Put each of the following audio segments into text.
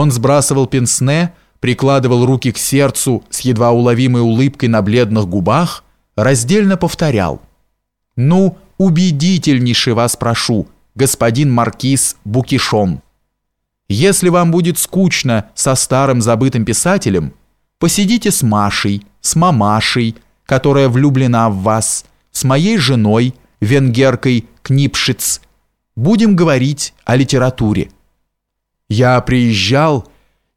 Он сбрасывал пенсне, прикладывал руки к сердцу с едва уловимой улыбкой на бледных губах, раздельно повторял. «Ну, убедительнейше вас прошу, господин маркиз Букишон. Если вам будет скучно со старым забытым писателем, посидите с Машей, с мамашей, которая влюблена в вас, с моей женой, венгеркой Книпшиц. Будем говорить о литературе». Я приезжал,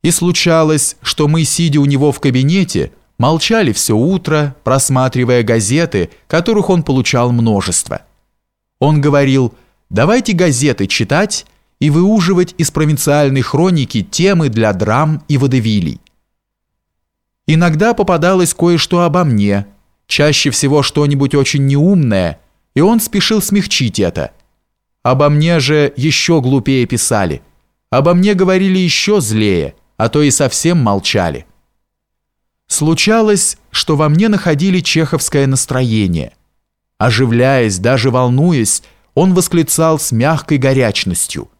и случалось, что мы, сидя у него в кабинете, молчали все утро, просматривая газеты, которых он получал множество. Он говорил, давайте газеты читать и выуживать из провинциальной хроники темы для драм и водевилей. Иногда попадалось кое-что обо мне, чаще всего что-нибудь очень неумное, и он спешил смягчить это. Обо мне же еще глупее писали – Обо мне говорили еще злее, а то и совсем молчали. Случалось, что во мне находили чеховское настроение. Оживляясь, даже волнуясь, он восклицал с мягкой горячностью.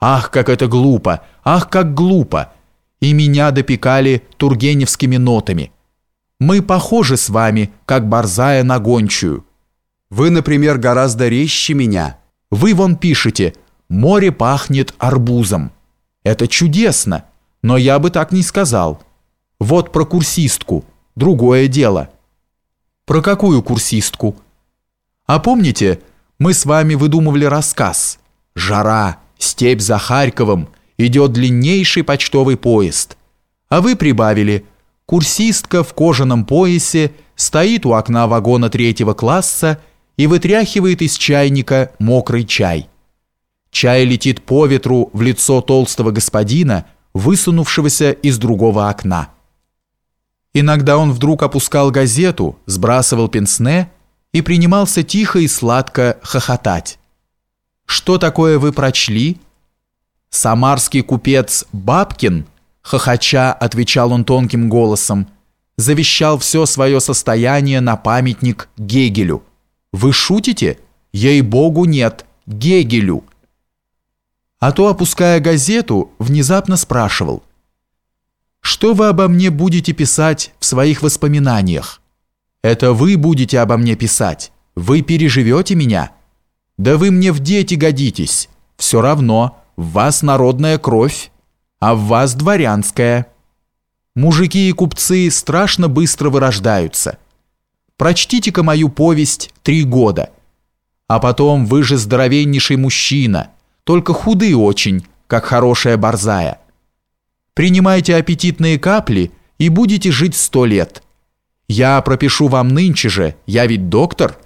«Ах, как это глупо! Ах, как глупо!» И меня допекали тургеневскими нотами. «Мы похожи с вами, как борзая на гончую. Вы, например, гораздо резче меня. Вы вон пишете «Море пахнет арбузом». Это чудесно, но я бы так не сказал. Вот про курсистку, другое дело. Про какую курсистку? А помните, мы с вами выдумывали рассказ. Жара, степь за Харьковом, идет длиннейший почтовый поезд. А вы прибавили, курсистка в кожаном поясе стоит у окна вагона третьего класса и вытряхивает из чайника мокрый чай. Чай летит по ветру в лицо толстого господина, высунувшегося из другого окна. Иногда он вдруг опускал газету, сбрасывал пенсне и принимался тихо и сладко хохотать. «Что такое вы прочли?» «Самарский купец Бабкин», хохоча, отвечал он тонким голосом, завещал все свое состояние на памятник Гегелю. «Вы шутите? Ей-богу, нет, Гегелю!» А то, опуская газету, внезапно спрашивал, «Что вы обо мне будете писать в своих воспоминаниях? Это вы будете обо мне писать, вы переживете меня? Да вы мне в дети годитесь, все равно, в вас народная кровь, а в вас дворянская. Мужики и купцы страшно быстро вырождаются. Прочтите-ка мою повесть «Три года», а потом вы же здоровеннейший мужчина – только худы очень, как хорошая борзая. Принимайте аппетитные капли и будете жить сто лет. Я пропишу вам нынче же, я ведь доктор.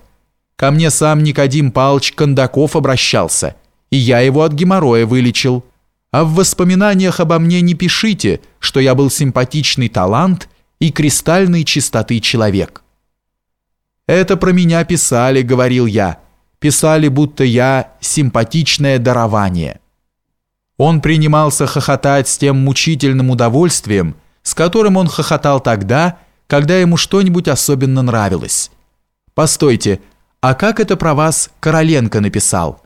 Ко мне сам Никодим Палч Кондаков обращался, и я его от геморроя вылечил. А в воспоминаниях обо мне не пишите, что я был симпатичный талант и кристальной чистоты человек. Это про меня писали, говорил я, писали, будто я симпатичное дарование. Он принимался хохотать с тем мучительным удовольствием, с которым он хохотал тогда, когда ему что-нибудь особенно нравилось. «Постойте, а как это про вас Короленко написал?»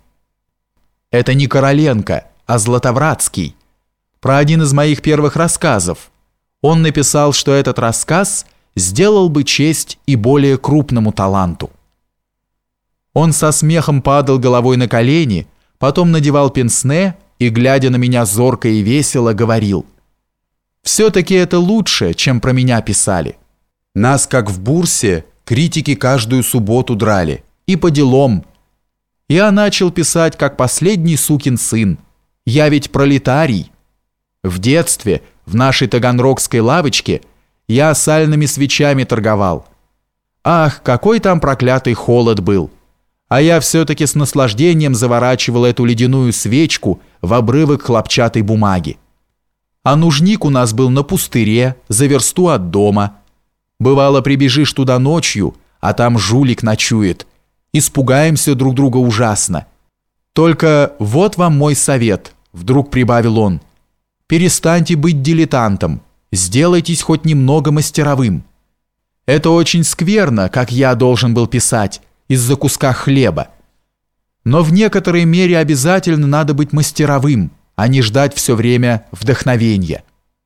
«Это не Короленко, а Златовратский. Про один из моих первых рассказов. Он написал, что этот рассказ сделал бы честь и более крупному таланту». Он со смехом падал головой на колени, потом надевал пенсне и, глядя на меня зорко и весело, говорил «Все-таки это лучше, чем про меня писали. Нас, как в бурсе, критики каждую субботу драли. И по делам. Я начал писать, как последний сукин сын. Я ведь пролетарий. В детстве, в нашей таганрогской лавочке, я сальными свечами торговал. Ах, какой там проклятый холод был!» А я все-таки с наслаждением заворачивал эту ледяную свечку в обрывок хлопчатой бумаги. А нужник у нас был на пустыре, за версту от дома. Бывало, прибежишь туда ночью, а там жулик ночует. Испугаемся друг друга ужасно. Только вот вам мой совет, вдруг прибавил он. Перестаньте быть дилетантом, сделайтесь хоть немного мастеровым. Это очень скверно, как я должен был писать, из-за куска хлеба. Но в некоторой мере обязательно надо быть мастеровым, а не ждать все время вдохновения.